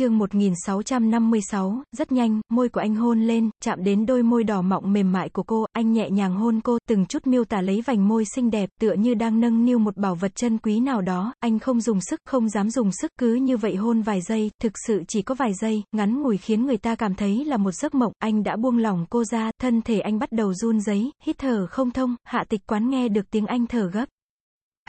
chương 1656, rất nhanh, môi của anh hôn lên, chạm đến đôi môi đỏ mọng mềm mại của cô, anh nhẹ nhàng hôn cô, từng chút miêu tả lấy vành môi xinh đẹp, tựa như đang nâng niu một bảo vật chân quý nào đó, anh không dùng sức, không dám dùng sức, cứ như vậy hôn vài giây, thực sự chỉ có vài giây, ngắn ngủi khiến người ta cảm thấy là một giấc mộng, anh đã buông lỏng cô ra, thân thể anh bắt đầu run rẩy, hít thở không thông, hạ tịch quán nghe được tiếng anh thở gấp.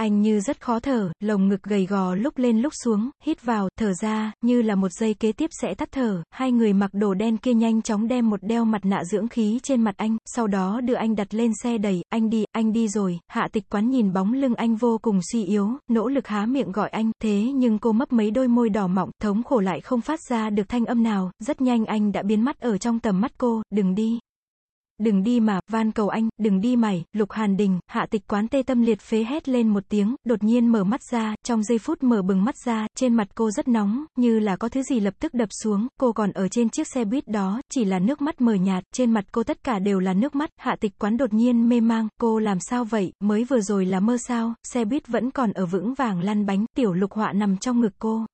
Anh như rất khó thở, lồng ngực gầy gò lúc lên lúc xuống, hít vào, thở ra, như là một giây kế tiếp sẽ tắt thở, hai người mặc đồ đen kia nhanh chóng đem một đeo mặt nạ dưỡng khí trên mặt anh, sau đó đưa anh đặt lên xe đẩy, anh đi, anh đi rồi, hạ tịch quán nhìn bóng lưng anh vô cùng suy yếu, nỗ lực há miệng gọi anh, thế nhưng cô mấp mấy đôi môi đỏ mọng, thống khổ lại không phát ra được thanh âm nào, rất nhanh anh đã biến mất ở trong tầm mắt cô, đừng đi. Đừng đi mà, van cầu anh, đừng đi mày, lục hàn đình, hạ tịch quán tê tâm liệt phế hét lên một tiếng, đột nhiên mở mắt ra, trong giây phút mở bừng mắt ra, trên mặt cô rất nóng, như là có thứ gì lập tức đập xuống, cô còn ở trên chiếc xe buýt đó, chỉ là nước mắt mờ nhạt, trên mặt cô tất cả đều là nước mắt, hạ tịch quán đột nhiên mê mang, cô làm sao vậy, mới vừa rồi là mơ sao, xe buýt vẫn còn ở vững vàng lăn bánh, tiểu lục họa nằm trong ngực cô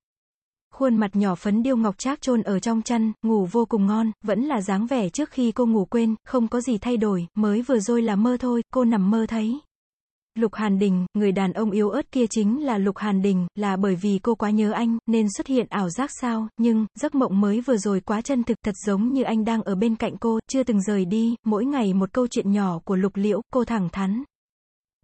khuôn mặt nhỏ phấn điêu ngọc trác chôn ở trong chăn, ngủ vô cùng ngon, vẫn là dáng vẻ trước khi cô ngủ quên, không có gì thay đổi, mới vừa rồi là mơ thôi, cô nằm mơ thấy. Lục Hàn Đình, người đàn ông yếu ớt kia chính là Lục Hàn Đình, là bởi vì cô quá nhớ anh, nên xuất hiện ảo giác sao, nhưng, giấc mộng mới vừa rồi quá chân thực, thật giống như anh đang ở bên cạnh cô, chưa từng rời đi, mỗi ngày một câu chuyện nhỏ của Lục Liễu, cô thẳng thắn,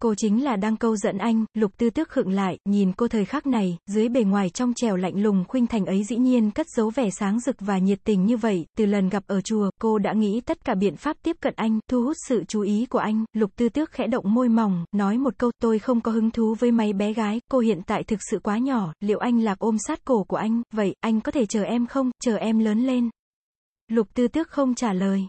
Cô chính là đang câu dẫn anh, lục tư tước khựng lại, nhìn cô thời khắc này, dưới bề ngoài trong trèo lạnh lùng khuynh thành ấy dĩ nhiên cất giấu vẻ sáng rực và nhiệt tình như vậy, từ lần gặp ở chùa, cô đã nghĩ tất cả biện pháp tiếp cận anh, thu hút sự chú ý của anh, lục tư tước khẽ động môi mỏng, nói một câu, tôi không có hứng thú với mấy bé gái, cô hiện tại thực sự quá nhỏ, liệu anh lạc ôm sát cổ của anh, vậy, anh có thể chờ em không, chờ em lớn lên. Lục tư tước không trả lời.